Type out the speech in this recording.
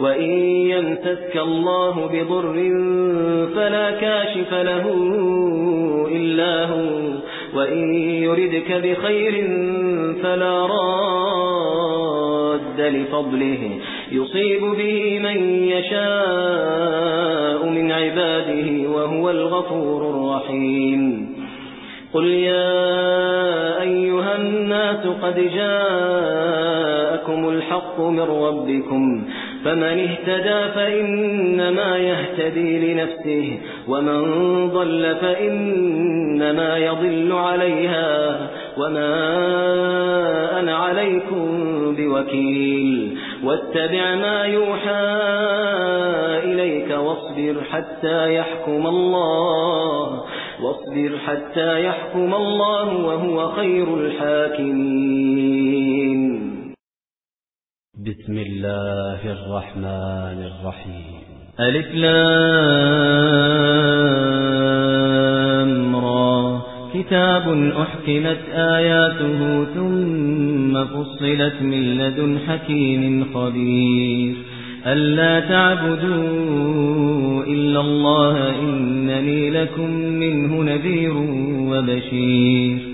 وإن يمسك الله بضر فلا كاشف له إلا هو وإن يردك بخير فلا راد لفضله. يصيب به من يشاء من عباده وهو الغفور الرحيم. قل يا أيها الناس قد جاءكم الحق من ربكم فمن اهتدى فإنما يهتدي لنفسه ومن ضل فإنما يضل عليها وما أنا عليكم بوكيل. واتبع ما يوحى إليك واصبر حتى يحكم الله واصبر حتى يحكم الله وهو خير الحاكمين. بسم الله الرحمن الرحيم. ألف لام را. كتاب أحكمت آياته ثم فصلت من لدن حكيم خبير. ألا تعبدوا إلا الله إنني لكم منه نذير وبشير.